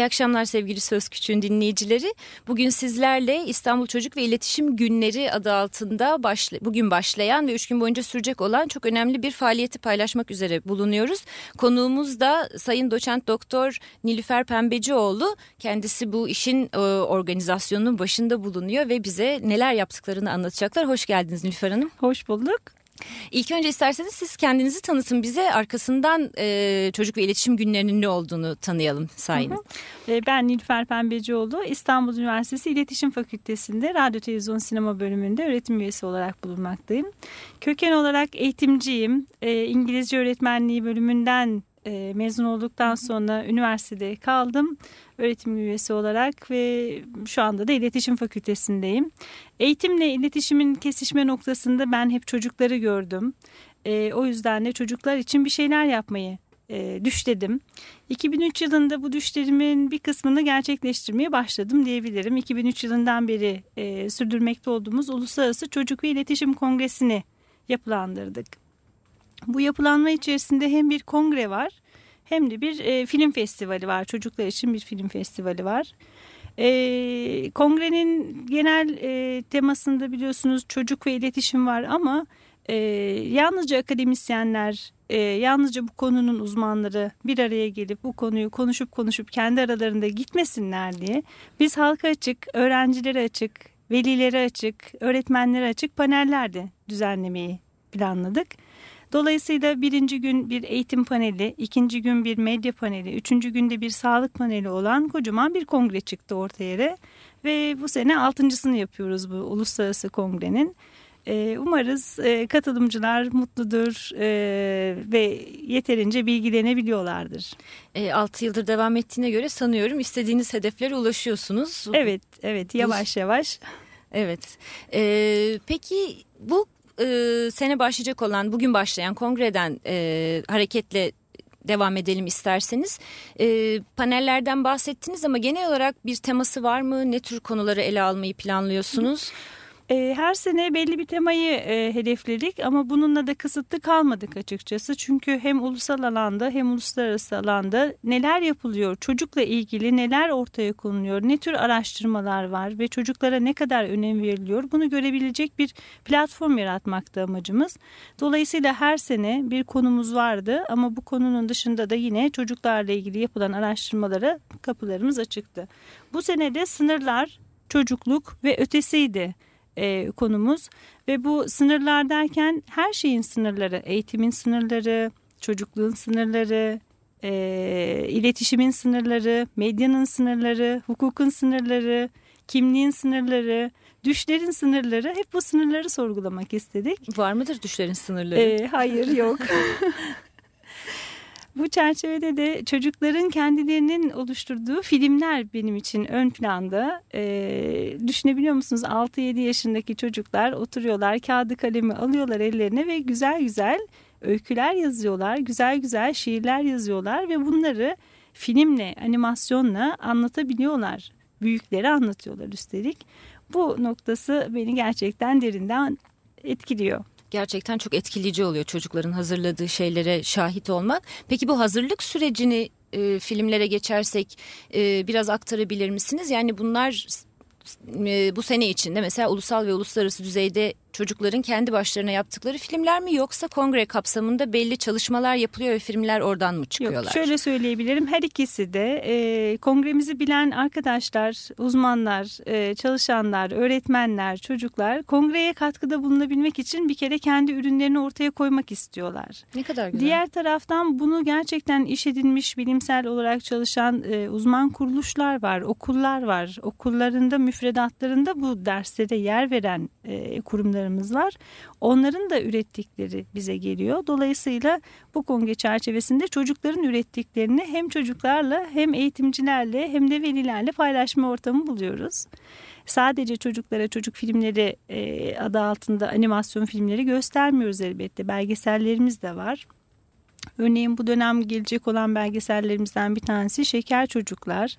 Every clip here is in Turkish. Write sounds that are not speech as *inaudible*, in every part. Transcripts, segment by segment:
İyi akşamlar sevgili Söz Küçüğün dinleyicileri. Bugün sizlerle İstanbul Çocuk ve İletişim Günleri adı altında başla, bugün başlayan ve üç gün boyunca sürecek olan çok önemli bir faaliyeti paylaşmak üzere bulunuyoruz. Konuğumuz da Sayın Doçent Doktor Nilüfer Pembecioğlu. Kendisi bu işin e, organizasyonunun başında bulunuyor ve bize neler yaptıklarını anlatacaklar. Hoş geldiniz Nilüfer Hanım. Hoş bulduk. İlk önce isterseniz siz kendinizi tanıtın bize arkasından e, çocuk ve iletişim günlerinin ne olduğunu tanıyalım sayınız. E, ben Nilüfer Pembecioğlu İstanbul Üniversitesi İletişim Fakültesi'nde radyo televizyon sinema bölümünde öğretim üyesi olarak bulunmaktayım. Köken olarak eğitimciyim. E, İngilizce öğretmenliği bölümünden e, mezun olduktan sonra üniversitede kaldım öğretim üyesi olarak ve şu anda da iletişim fakültesindeyim. Eğitimle iletişimin kesişme noktasında ben hep çocukları gördüm. E, o yüzden de çocuklar için bir şeyler yapmayı e, düşledim. 2003 yılında bu düşlerimin bir kısmını gerçekleştirmeye başladım diyebilirim. 2003 yılından beri e, sürdürmekte olduğumuz Uluslararası Çocuk ve İletişim Kongresi'ni yapılandırdık. Bu yapılanma içerisinde hem bir kongre var hem de bir e, film festivali var. Çocuklar için bir film festivali var. E, kongrenin genel e, temasında biliyorsunuz çocuk ve iletişim var ama e, yalnızca akademisyenler, e, yalnızca bu konunun uzmanları bir araya gelip bu konuyu konuşup konuşup kendi aralarında gitmesinler diye biz halka açık, öğrencilere açık, velilere açık, öğretmenlere açık paneller de düzenlemeyi planladık. Dolayısıyla birinci gün bir eğitim paneli, ikinci gün bir medya paneli, üçüncü günde bir sağlık paneli olan kocaman bir kongre çıktı ortaya ve bu sene altıncısını yapıyoruz bu uluslararası kongrenin. Ee, umarız e, katılımcılar mutludur e, ve yeterince bilgilenebiliyorlardır. E, 6 yıldır devam ettiğine göre sanıyorum istediğiniz hedeflere ulaşıyorsunuz. Evet, evet yavaş yavaş. Evet. E, peki bu e, sene başlayacak olan bugün başlayan kongreden e, hareketle devam edelim isterseniz. E, panellerden bahsettiniz ama genel olarak bir teması var mı? Ne tür konuları ele almayı planlıyorsunuz? Ee, her sene belli bir temayı e, hedefledik ama bununla da kısıtlı kalmadık açıkçası. Çünkü hem ulusal alanda hem uluslararası alanda neler yapılıyor, çocukla ilgili neler ortaya konuluyor, ne tür araştırmalar var ve çocuklara ne kadar önem veriliyor bunu görebilecek bir platform yaratmakta amacımız. Dolayısıyla her sene bir konumuz vardı ama bu konunun dışında da yine çocuklarla ilgili yapılan araştırmalara kapılarımız açıktı. Bu sene de sınırlar, çocukluk ve ötesiydi e, konumuz ve bu sınırlar derken her şeyin sınırları, eğitimin sınırları, çocukluğun sınırları, e, iletişimin sınırları, medyanın sınırları, hukukun sınırları, kimliğin sınırları, düşlerin sınırları hep bu sınırları sorgulamak istedik. Var mıdır düşlerin sınırları? E, hayır yok. *laughs* Bu çerçevede de çocukların kendilerinin oluşturduğu filmler benim için ön planda. Ee, düşünebiliyor musunuz 6-7 yaşındaki çocuklar oturuyorlar kağıdı kalemi alıyorlar ellerine ve güzel güzel öyküler yazıyorlar. Güzel güzel şiirler yazıyorlar ve bunları filmle animasyonla anlatabiliyorlar. Büyükleri anlatıyorlar üstelik. Bu noktası beni gerçekten derinden etkiliyor gerçekten çok etkileyici oluyor çocukların hazırladığı şeylere şahit olmak. Peki bu hazırlık sürecini e, filmlere geçersek e, biraz aktarabilir misiniz? Yani bunlar e, bu sene içinde mesela ulusal ve uluslararası düzeyde çocukların kendi başlarına yaptıkları filmler mi yoksa kongre kapsamında belli çalışmalar yapılıyor ve filmler oradan mı çıkıyorlar? Yok, şöyle söyleyebilirim her ikisi de e, kongremizi bilen arkadaşlar, uzmanlar, e, çalışanlar, öğretmenler, çocuklar kongreye katkıda bulunabilmek için bir kere kendi ürünlerini ortaya koymak istiyorlar. Ne kadar güzel. Diğer taraftan bunu gerçekten iş edinmiş bilimsel olarak çalışan e, uzman kuruluşlar var, okullar var. Okullarında müfredatlarında bu derslere yer veren e, kurumlar yapımcılarımız var. Onların da ürettikleri bize geliyor. Dolayısıyla bu kongre çerçevesinde çocukların ürettiklerini hem çocuklarla hem eğitimcilerle hem de velilerle paylaşma ortamı buluyoruz. Sadece çocuklara çocuk filmleri e, adı altında animasyon filmleri göstermiyoruz elbette. Belgesellerimiz de var. Örneğin bu dönem gelecek olan belgesellerimizden bir tanesi Şeker Çocuklar.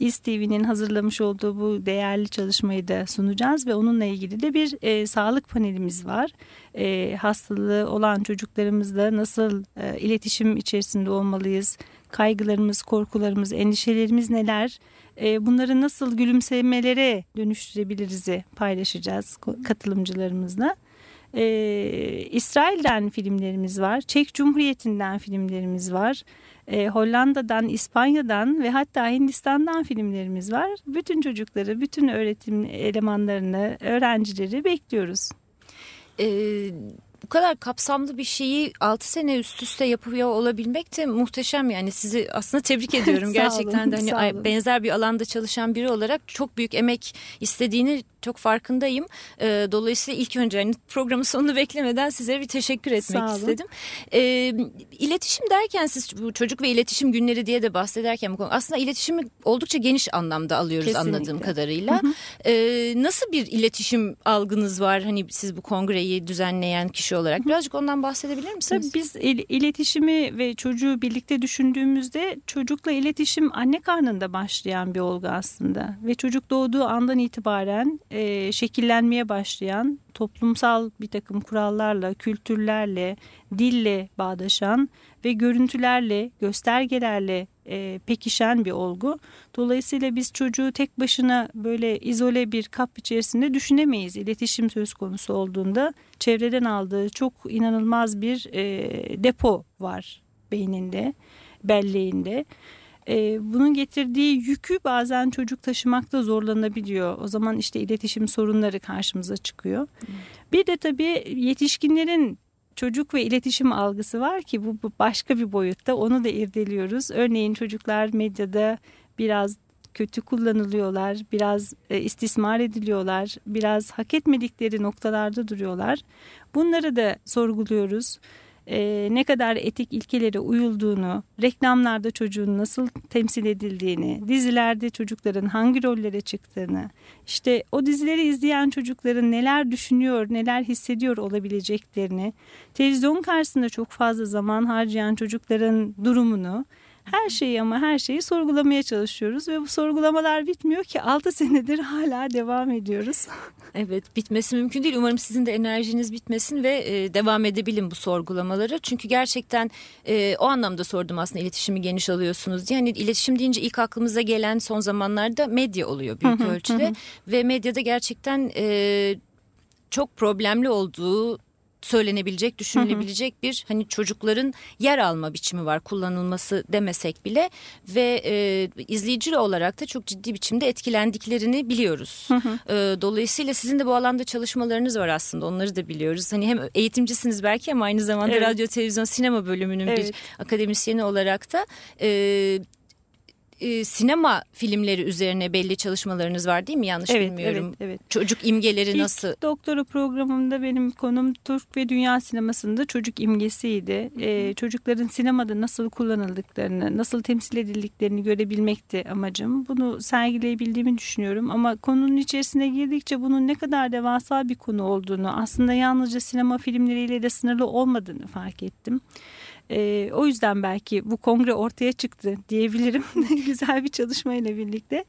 İSTV'nin hazırlamış olduğu bu değerli çalışmayı da sunacağız ve onunla ilgili de bir e, sağlık panelimiz var. E, hastalığı olan çocuklarımızla nasıl e, iletişim içerisinde olmalıyız? Kaygılarımız, korkularımız, endişelerimiz neler? E, bunları nasıl gülümsemelere dönüştürebiliriz'i paylaşacağız katılımcılarımızla. Ee, İsrail'den filmlerimiz var. Çek Cumhuriyeti'nden filmlerimiz var. Ee, Hollanda'dan, İspanya'dan ve hatta Hindistan'dan filmlerimiz var. Bütün çocukları, bütün öğretim elemanlarını, öğrencileri bekliyoruz. Ee, bu kadar kapsamlı bir şeyi 6 sene üst üste yapıyor olabilmek de muhteşem yani sizi aslında tebrik *laughs* ediyorum gerçekten olun, de hani benzer bir alanda çalışan biri olarak çok büyük emek istediğini çok farkındayım. E, dolayısıyla ilk önce hani programın sonunu beklemeden size bir teşekkür etmek istedim. E, iletişim derken siz bu çocuk ve iletişim günleri diye de bahsederken bu konu aslında iletişimi oldukça geniş anlamda alıyoruz Kesinlikle. anladığım kadarıyla. Hı hı. E, nasıl bir iletişim algınız var hani siz bu kongreyi düzenleyen kişi olarak birazcık ondan bahsedebilir misiniz? Tabii biz il, iletişimi ve çocuğu birlikte düşündüğümüzde çocukla iletişim anne karnında başlayan bir olgu aslında ve çocuk doğduğu andan itibaren e, şekillenmeye başlayan toplumsal bir takım kurallarla, kültürlerle, dille bağdaşan ve görüntülerle, göstergelerle e, pekişen bir olgu. Dolayısıyla biz çocuğu tek başına böyle izole bir kap içerisinde düşünemeyiz. İletişim söz konusu olduğunda çevreden aldığı çok inanılmaz bir e, depo var beyninde, belleğinde. E, bunun getirdiği yükü bazen çocuk taşımakta zorlanabiliyor. O zaman işte iletişim sorunları karşımıza çıkıyor. Bir de tabii yetişkinlerin çocuk ve iletişim algısı var ki bu, bu başka bir boyutta onu da irdeliyoruz. Örneğin çocuklar medyada biraz kötü kullanılıyorlar, biraz e, istismar ediliyorlar, biraz hak etmedikleri noktalarda duruyorlar. Bunları da sorguluyoruz e, ne kadar etik ilkelere uyulduğunu, reklamlarda çocuğun nasıl temsil edildiğini, dizilerde çocukların hangi rollere çıktığını, işte o dizileri izleyen çocukların neler düşünüyor, neler hissediyor olabileceklerini, televizyon karşısında çok fazla zaman harcayan çocukların durumunu her şeyi ama her şeyi sorgulamaya çalışıyoruz ve bu sorgulamalar bitmiyor ki 6 senedir hala devam ediyoruz. *laughs* Evet bitmesi mümkün değil. Umarım sizin de enerjiniz bitmesin ve e, devam edebilin bu sorgulamaları. Çünkü gerçekten e, o anlamda sordum aslında iletişimi geniş alıyorsunuz diye. Yani iletişim deyince ilk aklımıza gelen son zamanlarda medya oluyor büyük ölçüde. Ve medyada gerçekten e, çok problemli olduğu söylenebilecek, düşünülebilecek bir hani çocukların yer alma biçimi var kullanılması demesek bile ve e, izleyici olarak da çok ciddi biçimde etkilendiklerini biliyoruz. E, dolayısıyla sizin de bu alanda çalışmalarınız var aslında onları da biliyoruz. Hani hem eğitimcisiniz belki ama aynı zamanda evet. radyo, televizyon, sinema bölümünün evet. bir akademisyeni olarak da e, e, sinema filmleri üzerine belli çalışmalarınız var değil mi? Yanlış evet, bilmiyorum. Evet, evet. Çocuk imgeleri İlk nasıl? doktora programımda benim konum Türk ve Dünya sinemasında çocuk imgesiydi. Ee, çocukların sinemada nasıl kullanıldıklarını, nasıl temsil edildiklerini görebilmekti amacım. Bunu sergileyebildiğimi düşünüyorum ama konunun içerisine girdikçe bunun ne kadar devasa bir konu olduğunu, aslında yalnızca sinema filmleriyle de sınırlı olmadığını fark ettim. E, o yüzden belki bu kongre ortaya çıktı diyebilirim. *laughs* Güzel bir çalışmayla birlikte.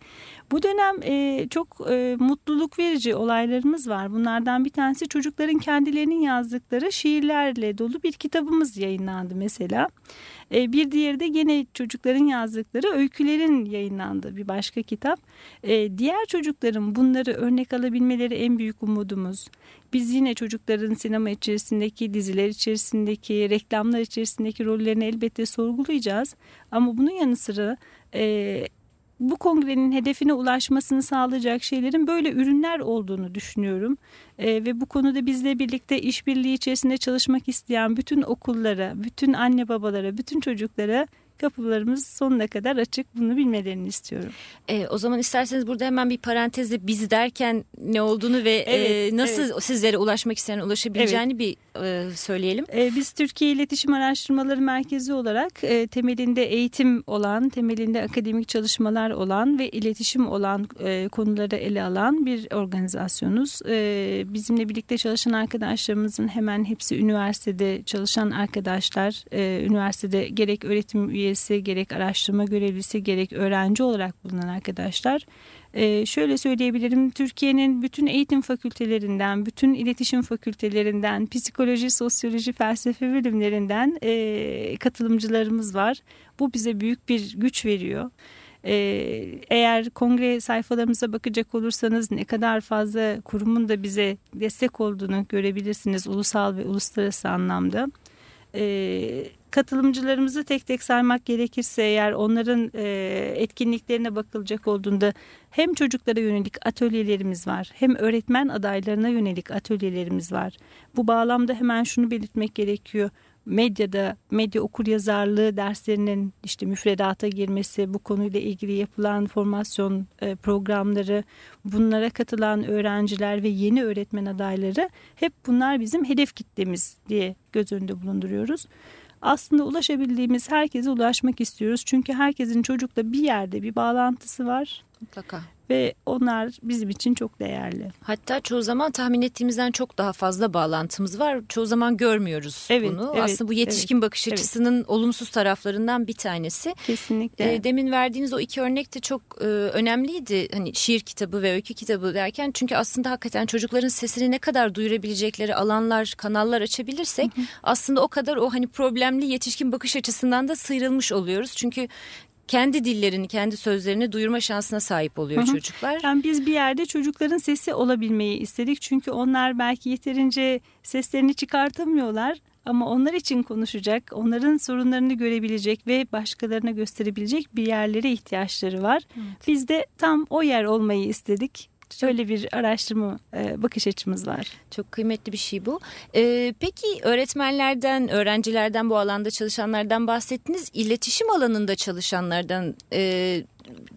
Bu dönem e, çok e, mutluluk verici olaylarımız var. Bunlardan bir tanesi çocukların kendilerinin yazdıkları şiirlerle dolu bir kitabımız yayınlandı mesela. E, bir diğeri de gene çocukların yazdıkları öykülerin yayınlandığı bir başka kitap. E, diğer çocukların bunları örnek alabilmeleri en büyük umudumuz. Biz yine çocukların sinema içerisindeki, diziler içerisindeki, reklamlar içerisindeki rollerini elbette sorgulayacağız. Ama bunun yanı sıra e, bu kongrenin hedefine ulaşmasını sağlayacak şeylerin böyle ürünler olduğunu düşünüyorum. E, ve bu konuda bizle birlikte işbirliği içerisinde çalışmak isteyen bütün okullara, bütün anne babalara, bütün çocuklara kapılarımız sonuna kadar açık. Bunu bilmelerini istiyorum. E, o zaman isterseniz burada hemen bir parantezle biz derken ne olduğunu ve evet, e, nasıl evet. sizlere ulaşmak isteyen ulaşabileceğini evet. bir e, söyleyelim. E, biz Türkiye İletişim Araştırmaları Merkezi olarak e, temelinde eğitim olan, temelinde akademik çalışmalar olan ve iletişim olan e, konuları ele alan bir organizasyonuz. E, bizimle birlikte çalışan arkadaşlarımızın hemen hepsi üniversitede çalışan arkadaşlar. E, üniversitede gerek öğretim üyesi, gerek araştırma görevlisi, gerek öğrenci olarak bulunan arkadaşlar. Ee, şöyle söyleyebilirim Türkiye'nin bütün eğitim fakültelerinden, bütün iletişim fakültelerinden, psikoloji, sosyoloji, felsefe bölümlerinden e, katılımcılarımız var. Bu bize büyük bir güç veriyor. Ee, eğer kongre sayfalarımıza bakacak olursanız ne kadar fazla kurumun da bize destek olduğunu görebilirsiniz ulusal ve uluslararası anlamda. Ee, katılımcılarımızı tek tek saymak gerekirse eğer onların e, etkinliklerine bakılacak olduğunda hem çocuklara yönelik atölyelerimiz var hem öğretmen adaylarına yönelik atölyelerimiz var. Bu bağlamda hemen şunu belirtmek gerekiyor medyada medya okur yazarlığı derslerinin işte müfredata girmesi, bu konuyla ilgili yapılan formasyon e, programları, bunlara katılan öğrenciler ve yeni öğretmen adayları hep bunlar bizim hedef kitlemiz diye göz önünde bulunduruyoruz aslında ulaşabildiğimiz herkese ulaşmak istiyoruz. Çünkü herkesin çocukla bir yerde bir bağlantısı var. Mutlaka ve onlar bizim için çok değerli. Hatta çoğu zaman tahmin ettiğimizden çok daha fazla bağlantımız var. Çoğu zaman görmüyoruz evet, bunu. Evet, Aslında bu yetişkin evet, bakış açısının evet. olumsuz taraflarından bir tanesi. Kesinlikle. E, demin verdiğiniz o iki örnek de çok e, önemliydi. Hani şiir kitabı ve öykü kitabı derken çünkü aslında hakikaten çocukların sesini ne kadar duyurabilecekleri alanlar, kanallar açabilirsek hı hı. aslında o kadar o hani problemli yetişkin bakış açısından da sıyrılmış oluyoruz. Çünkü kendi dillerini, kendi sözlerini duyurma şansına sahip oluyor hı hı. çocuklar. Yani biz bir yerde çocukların sesi olabilmeyi istedik. Çünkü onlar belki yeterince seslerini çıkartamıyorlar ama onlar için konuşacak, onların sorunlarını görebilecek ve başkalarına gösterebilecek bir yerlere ihtiyaçları var. Evet. Biz de tam o yer olmayı istedik. Şöyle bir araştırma e, bakış açımız var. Çok kıymetli bir şey bu. E, peki öğretmenlerden, öğrencilerden bu alanda çalışanlardan bahsettiniz. İletişim alanında çalışanlardan e,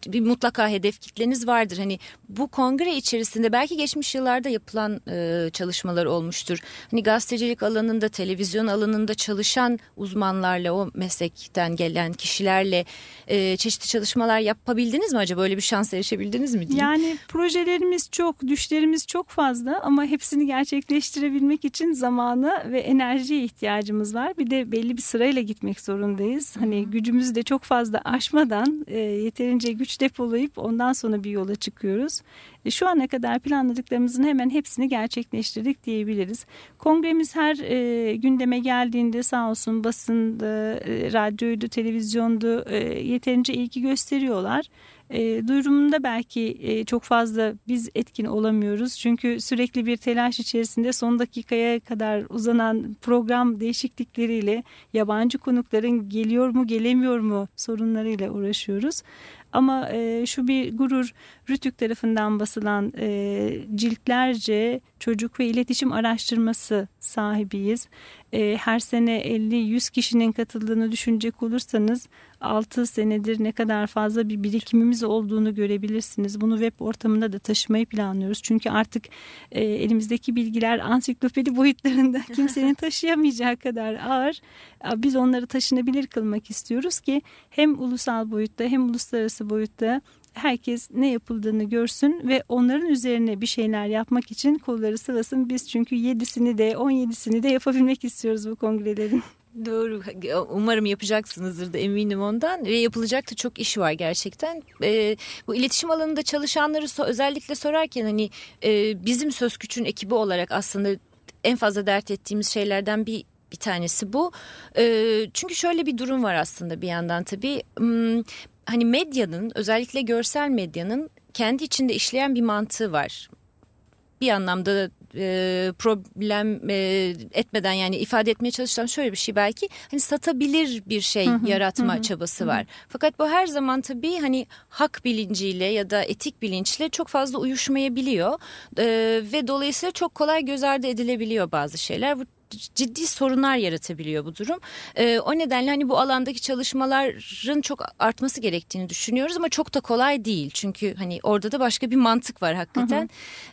bir mutlaka hedef kitleniz vardır. Hani bu kongre içerisinde belki geçmiş yıllarda yapılan e, çalışmalar olmuştur. Hani gazetecilik alanında, televizyon alanında çalışan uzmanlarla, o meslekten gelen kişilerle e, çeşitli çalışmalar yapabildiniz mi acaba? Böyle bir şans erişebildiniz mi? Diyeyim? Yani projelerimiz çok, düşlerimiz çok fazla ama hepsini gerçekleştirebilmek için zamana ve enerjiye ihtiyacımız var. Bir de belli bir sırayla gitmek zorundayız. Hani gücümüzü de çok fazla aşmadan e, yeterince güç depolayıp ondan sonra bir yola çıkıyoruz. E, şu ana kadar planladıklarımızın hemen hepsini gerçekleştirdik diyebiliriz. Kongremiz her e, gündeme geldiğinde sağ olsun basında, e, radyoydu, televizyondu e, yeterince ilgi gösteriyorlar. E, duyurumunda belki e, çok fazla biz etkin olamıyoruz. Çünkü sürekli bir telaş içerisinde son dakikaya kadar uzanan program değişiklikleriyle yabancı konukların geliyor mu gelemiyor mu sorunlarıyla uğraşıyoruz. Ama e, şu bir gurur Rütük tarafından basılan e, ciltlerce çocuk ve iletişim araştırması sahibiyiz. E, her sene 50-100 kişinin katıldığını düşünecek olursanız 6 senedir ne kadar fazla bir birikimimiz olduğunu görebilirsiniz. Bunu web ortamında da taşımayı planlıyoruz. Çünkü artık e, elimizdeki bilgiler ansiklopedi boyutlarında *laughs* kimsenin taşıyamayacağı kadar ağır. Biz onları taşınabilir kılmak istiyoruz ki hem ulusal boyutta hem uluslararası boyutta herkes ne yapıldığını görsün ve onların üzerine bir şeyler yapmak için kolları sıvasın. Biz çünkü yedisini de on yedisini de yapabilmek istiyoruz bu kongrelerin. *laughs* Doğru. Umarım yapacaksınızdır da eminim ondan ve yapılacak da çok iş var gerçekten. Ee, bu iletişim alanında çalışanları so özellikle sorarken hani e, bizim Söz Küçük'ün ekibi olarak aslında en fazla dert ettiğimiz şeylerden bir bir tanesi bu. E, çünkü şöyle bir durum var aslında bir yandan tabii. Hani medyanın özellikle görsel medyanın kendi içinde işleyen bir mantığı var. Bir anlamda e, problem e, etmeden yani ifade etmeye çalışan şöyle bir şey belki hani satabilir bir şey hı hı, yaratma hı, çabası hı. var. Fakat bu her zaman tabii hani hak bilinciyle ya da etik bilinçle çok fazla uyuşmayabiliyor e, ve dolayısıyla çok kolay göz ardı edilebiliyor bazı şeyler. Bu ciddi sorunlar yaratabiliyor bu durum. E, o nedenle hani bu alandaki çalışmaların çok artması gerektiğini düşünüyoruz ama çok da kolay değil. Çünkü hani orada da başka bir mantık var hakikaten.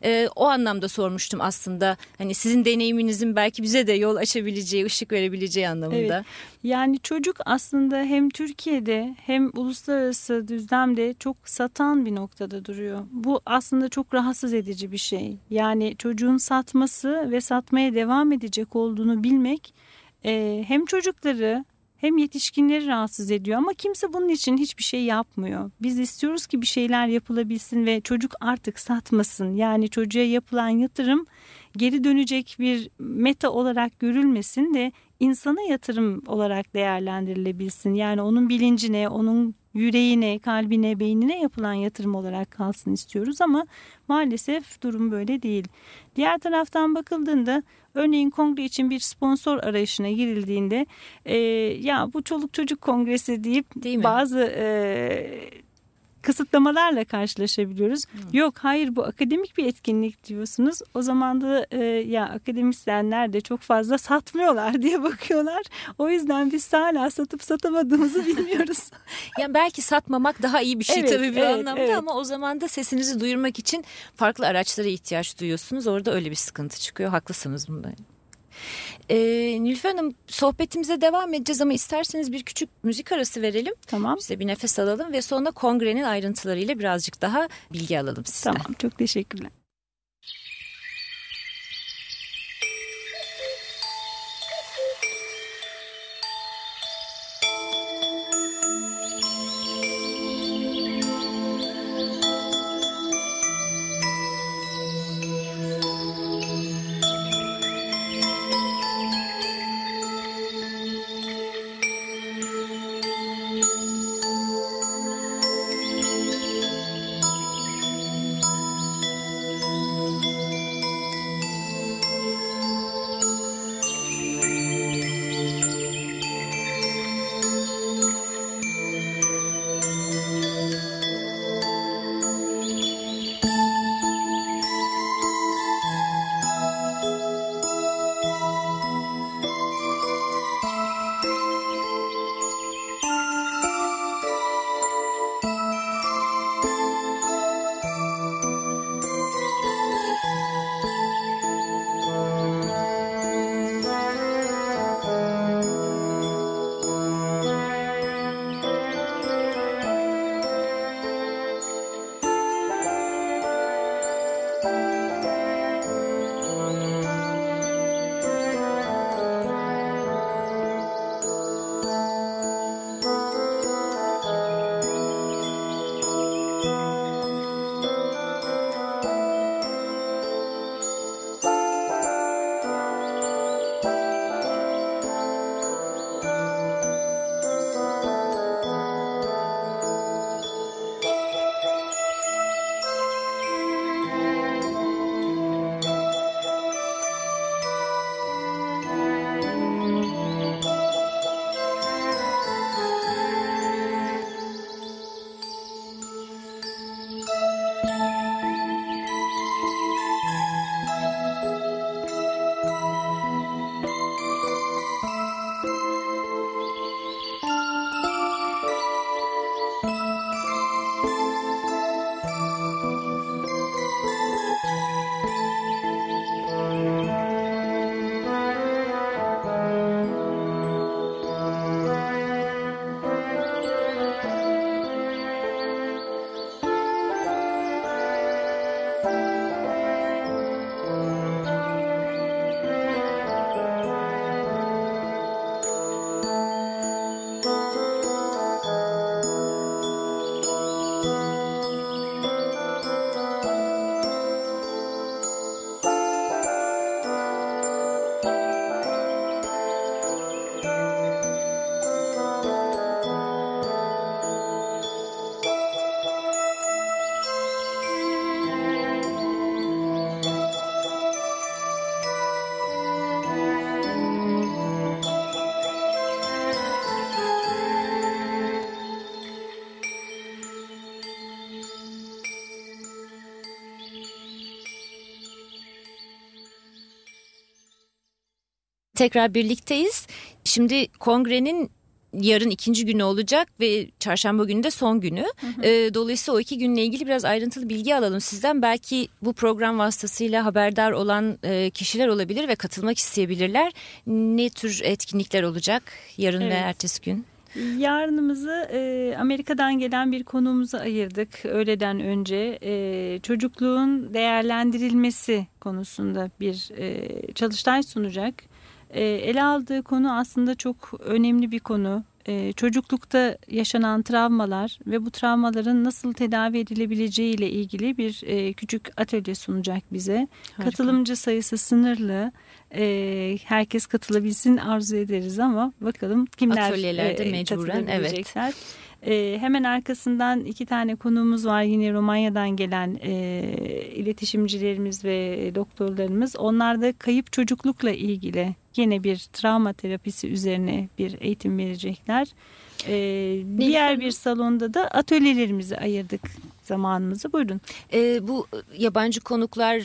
Hı hı. E, o anlamda sormuştum aslında. Hani sizin deneyiminizin belki bize de yol açabileceği, ışık verebileceği anlamında. Evet. Yani çocuk aslında hem Türkiye'de hem uluslararası düzlemde çok satan bir noktada duruyor. Bu aslında çok rahatsız edici bir şey. Yani çocuğun satması ve satmaya devam edecek olduğunu bilmek e, hem çocukları hem yetişkinleri rahatsız ediyor ama kimse bunun için hiçbir şey yapmıyor. Biz istiyoruz ki bir şeyler yapılabilsin ve çocuk artık satmasın. Yani çocuğa yapılan yatırım geri dönecek bir meta olarak görülmesin de insana yatırım olarak değerlendirilebilsin. Yani onun bilincine, onun yüreğine, kalbine, beynine yapılan yatırım olarak kalsın istiyoruz ama maalesef durum böyle değil. Diğer taraftan bakıldığında örneğin kongre için bir sponsor arayışına girildiğinde e, ya bu çoluk çocuk kongresi deyip bazı e, kısıtlamalarla karşılaşabiliyoruz. Hı. Yok hayır bu akademik bir etkinlik diyorsunuz. O zaman da e, ya akademisyenler de çok fazla satmıyorlar *laughs* diye bakıyorlar. O yüzden biz hala satıp satamadığımızı *laughs* bilmiyoruz. yani belki satmamak daha iyi bir şey evet, tabii bir evet, anlamda evet. ama o zaman da sesinizi duyurmak için farklı araçlara ihtiyaç duyuyorsunuz. Orada öyle bir sıkıntı çıkıyor. Haklısınız bunda. E, Nilüfer Hanım sohbetimize devam edeceğiz ama isterseniz bir küçük müzik arası verelim. Tamam. Size bir nefes alalım ve sonra kongrenin ayrıntılarıyla birazcık daha bilgi alalım sizden. Tamam çok teşekkürler. Tekrar birlikteyiz. Şimdi kongrenin yarın ikinci günü olacak ve çarşamba günü de son günü. Hı hı. E, dolayısıyla o iki günle ilgili biraz ayrıntılı bilgi alalım sizden. Belki bu program vasıtasıyla haberdar olan e, kişiler olabilir ve katılmak isteyebilirler. Ne tür etkinlikler olacak yarın evet. ve ertesi gün? Yarınımızı e, Amerika'dan gelen bir konuğumuza ayırdık öğleden önce. E, çocukluğun değerlendirilmesi konusunda bir e, çalıştay sunacak. E, ele aldığı konu aslında çok önemli bir konu. E, çocuklukta yaşanan travmalar ve bu travmaların nasıl tedavi edilebileceği ile ilgili bir e, küçük atölye sunacak bize. Harika. Katılımcı sayısı sınırlı. E, herkes katılabilsin arzu ederiz ama bakalım kimler Atölyelerde e, mecburen evet. E, hemen arkasından iki tane konuğumuz var yine Romanya'dan gelen e, iletişimcilerimiz ve doktorlarımız. Onlar da kayıp çocuklukla ilgili yine bir travma terapisi üzerine bir eğitim verecekler. Ee, diğer bir salonda da atölyelerimizi ayırdık zamanımızı. Buyurun. Ee, bu yabancı konuklar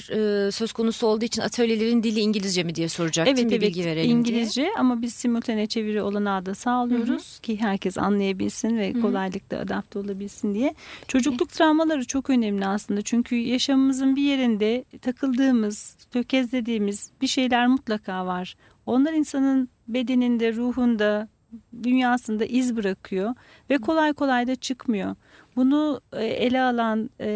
e, söz konusu olduğu için atölyelerin dili İngilizce mi diye soracaktım. Evet, bir evet bilgi verelim İngilizce diye. ama biz simultane çeviri olanağı da sağlıyoruz Hı -hı. ki herkes anlayabilsin ve kolaylıkla adapte olabilsin diye. Çocukluk evet. travmaları çok önemli aslında çünkü yaşamımızın bir yerinde takıldığımız, tökezlediğimiz bir şeyler mutlaka var. Onlar insanın bedeninde, ruhunda, dünyasında iz bırakıyor ve kolay kolay da çıkmıyor. Bunu e, ele alan e,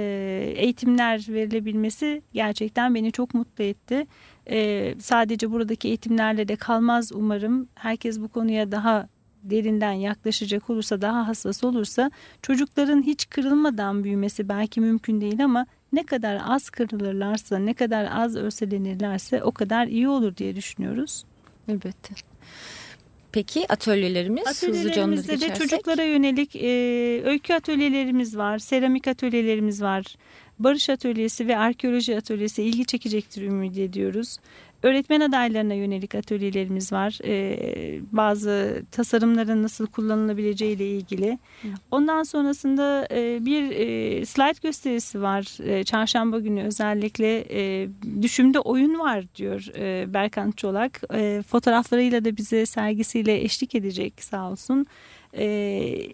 eğitimler verilebilmesi gerçekten beni çok mutlu etti. E, sadece buradaki eğitimlerle de kalmaz umarım. Herkes bu konuya daha derinden yaklaşacak olursa, daha hassas olursa çocukların hiç kırılmadan büyümesi belki mümkün değil ama ne kadar az kırılırlarsa, ne kadar az örselenirlerse o kadar iyi olur diye düşünüyoruz. Elbette. Peki atölyelerimiz Atölyelerimizde de çocuklara yönelik e, öykü atölyelerimiz var, seramik atölyelerimiz var, barış atölyesi ve arkeoloji atölyesi ilgi çekecektir ümit ediyoruz. Öğretmen adaylarına yönelik atölyelerimiz var. Ee, bazı tasarımların nasıl kullanılabileceği ile ilgili. Ondan sonrasında e, bir e, slide gösterisi var. E, çarşamba günü özellikle e, düşümde oyun var diyor e, Berkan Çolak. E, fotoğraflarıyla da bize sergisiyle eşlik edecek sağ olsun. E,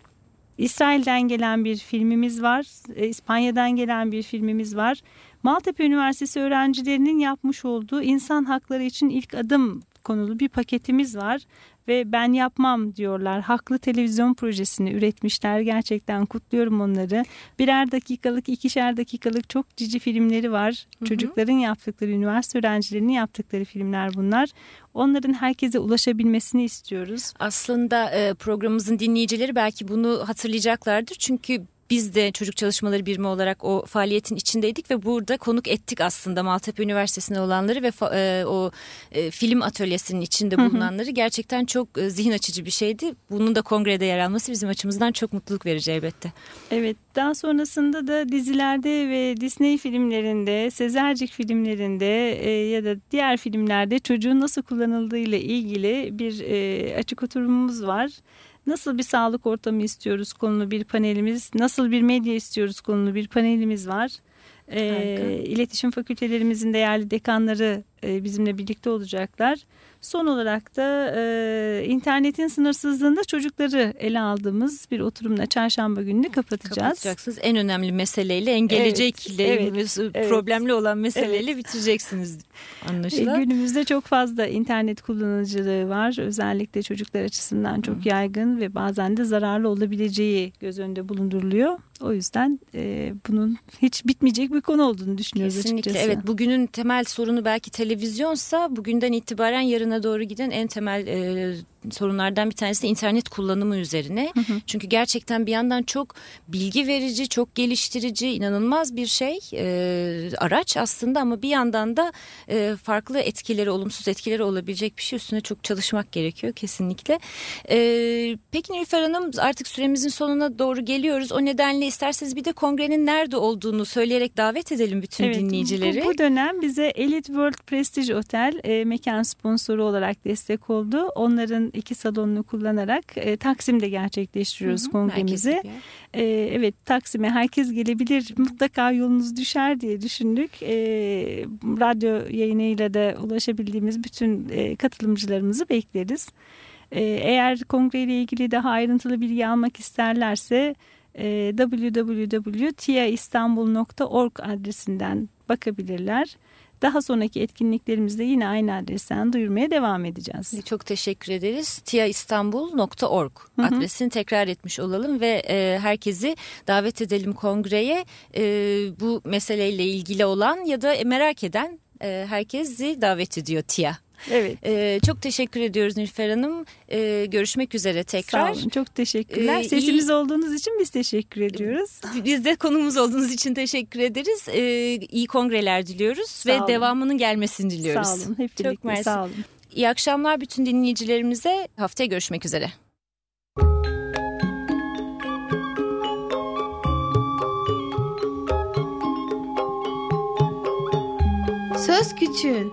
İsrail'den gelen bir filmimiz var. E, İspanya'dan gelen bir filmimiz var. Maltepe Üniversitesi öğrencilerinin yapmış olduğu insan hakları için ilk adım konulu bir paketimiz var ve ben yapmam diyorlar. Haklı televizyon projesini üretmişler. Gerçekten kutluyorum onları. Birer dakikalık, ikişer dakikalık çok cici filmleri var. Hı hı. Çocukların yaptıkları, üniversite öğrencilerinin yaptıkları filmler bunlar. Onların herkese ulaşabilmesini istiyoruz. Aslında e, programımızın dinleyicileri belki bunu hatırlayacaklardır. Çünkü biz de çocuk çalışmaları birimi olarak o faaliyetin içindeydik ve burada konuk ettik aslında Maltepe Üniversitesi'nde olanları ve e, o e, film atölyesinin içinde bulunanları. Gerçekten çok e, zihin açıcı bir şeydi. Bunun da kongrede yer alması bizim açımızdan çok mutluluk verici elbette. Evet daha sonrasında da dizilerde ve Disney filmlerinde, Sezercik filmlerinde e, ya da diğer filmlerde çocuğun nasıl kullanıldığı ile ilgili bir e, açık oturumumuz var. Nasıl bir sağlık ortamı istiyoruz konulu bir panelimiz, nasıl bir medya istiyoruz konulu bir panelimiz var. E, iletişim fakültelerimizin değerli dekanları e, bizimle birlikte olacaklar. Son olarak da e, internetin sınırsızlığında çocukları ele aldığımız bir oturumla çarşamba gününü kapatacağız. Kapatacaksınız. En önemli meseleyle en gelecekle evet, evet, problemli evet. olan meseleyle evet. bitireceksiniz *laughs* anlaşılan. E, günümüzde çok fazla internet kullanıcılığı var. Özellikle çocuklar açısından çok Hı. yaygın ve bazen de zararlı olabileceği göz önünde bulunduruluyor. O yüzden e, bunun hiç bitmeyecek bir konu olduğunu düşünüyoruz Kesinlikle. açıkçası. Evet bugünün temel sorunu belki televizyonsa bugünden itibaren yarına doğru giden en temel e, sorunlardan bir tanesi de internet kullanımı üzerine. Hı hı. Çünkü gerçekten bir yandan çok bilgi verici, çok geliştirici, inanılmaz bir şey e, araç aslında ama bir yandan da e, farklı etkileri, olumsuz etkileri olabilecek bir şey üstüne çok çalışmak gerekiyor kesinlikle. E, peki Nilüfer Hanım artık süremizin sonuna doğru geliyoruz. O nedenle isterseniz bir de kongrenin nerede olduğunu söyleyerek davet edelim bütün evet, dinleyicileri. Bu, bu dönem bize Elite World Prestige Otel e, mekan sponsoru olarak destek oldu. Onların iki salonunu kullanarak e, Taksim'de gerçekleştiriyoruz hı hı, kongremizi. E, evet Taksim'e herkes gelebilir mutlaka yolunuz düşer diye düşündük. E, radyo yayınıyla da ulaşabildiğimiz bütün e, katılımcılarımızı bekleriz. E, eğer kongreyle ilgili daha ayrıntılı bilgi almak isterlerse e, www.tiaistanbul.org adresinden bakabilirler. Daha sonraki etkinliklerimizde yine aynı adresten duyurmaya devam edeceğiz. Çok teşekkür ederiz. tiaistanbul.org adresini tekrar etmiş olalım ve e, herkesi davet edelim kongreye. E, bu meseleyle ilgili olan ya da merak eden e, herkesi davet ediyor TIA. Evet. Ee, çok teşekkür ediyoruz Nilüfer Hanım. Ee, görüşmek üzere tekrar. Sağ olun. Çok teşekkürler. Ee, Sesimiz iyi... olduğunuz için biz teşekkür ediyoruz. *laughs* Biz de konumuz olduğunuz için teşekkür ederiz. Ee, iyi kongreler diliyoruz Sağ ve olun. devamının gelmesini diliyoruz. Sağ olun. Hep birlikte. Çok mersi. Sağ olun. İyi akşamlar bütün dinleyicilerimize. Haftaya görüşmek üzere. Söz Küçüğün